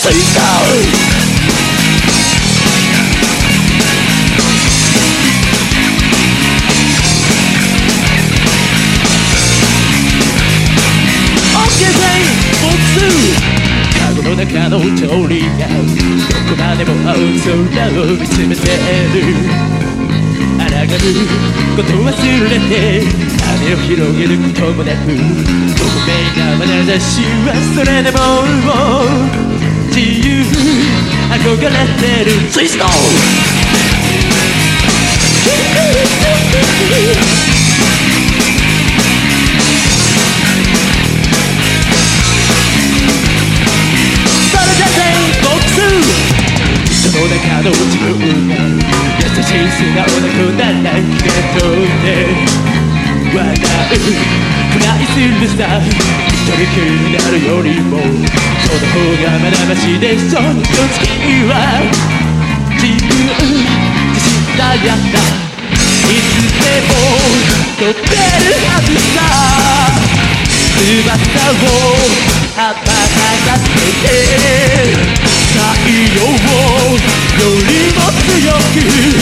水槽オッケー全員ボックスカゴの中の調理がどこまでも青空を見つめてる抗うこと忘れて羽を広げることもなく透明な眼差しはそれでも自由。憧れてる。ツイストその中の自分が優しい素直なくらいするさ一人きりになるよりもその方がまだましでしょ時は自分自信だやった。いつでも飛べるはずさ翼を羽ばた。かせて太陽よりも強く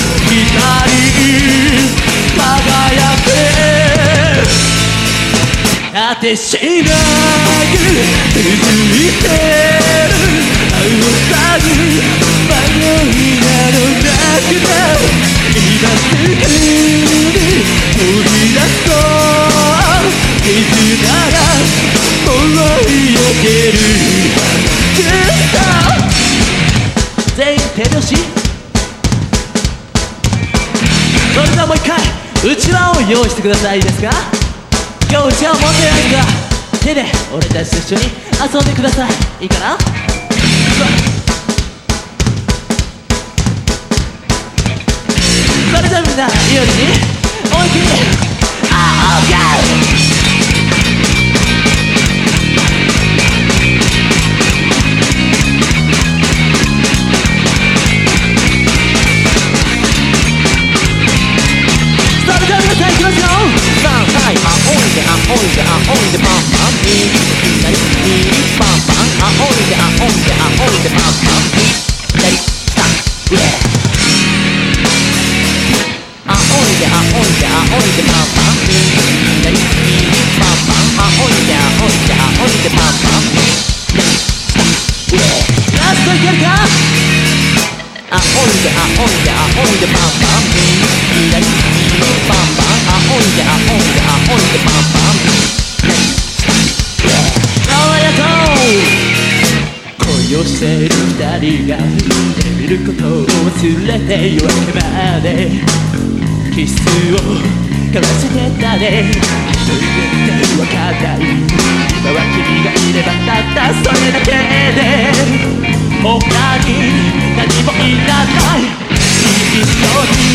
てしなく続いてる青さに迷いなどなくて今すぐに飛び出そう水なら燃えよけるずっと全員手拍子それではもう一回うちわを用意してください。いいですか？手で俺たちと一緒に遊んでください。いいかな？それじゃあみんないいように思いっきりあーオーケー！いで仰いで仰いでパンパン右左右パンパン仰いで仰いで仰いでパンパン左下上ラストいけるか仰いで仰いで仰いでパンパン右左右パンパン仰いで仰いで仰いでパンパンありがとう恋をしている二人が見ることを忘れて夜明けまで。キスを交わしてたね。と言ってわかんない今は君がいればたったそれだけで。他に何もいらない。一緒に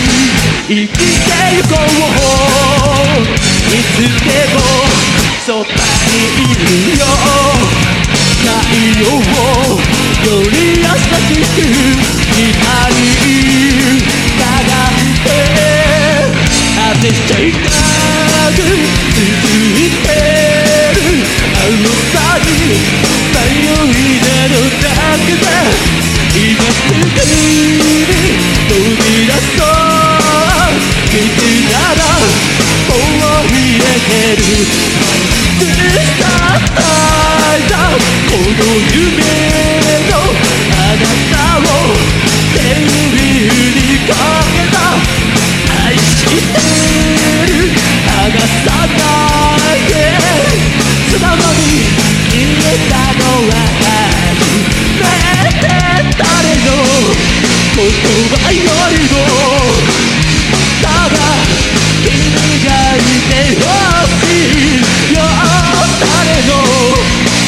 生きてゆこういつでもそばにいるよ。太陽をより優しく。光果てしなく続いてる青さに迷いなどなくて今すぐに飛び出そう。いつなら思い出けるずっとこの夢言葉よりもただ君がいてほしいよ誰の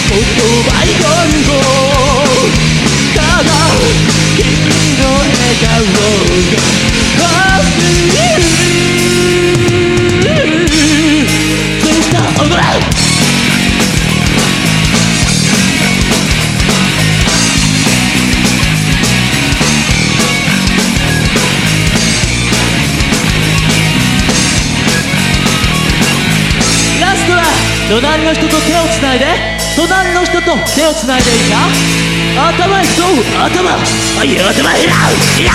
言葉よりもただ君の笑顔が隣の人と手をつないで隣の人と手をつないでいいか？頭へそう頭。はい頭へラウいや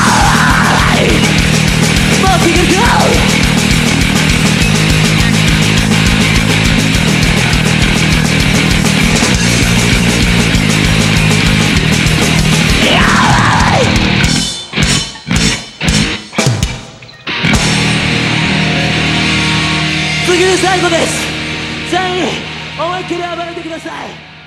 もういけるか次で最後です。全員思いっきり暴れてください。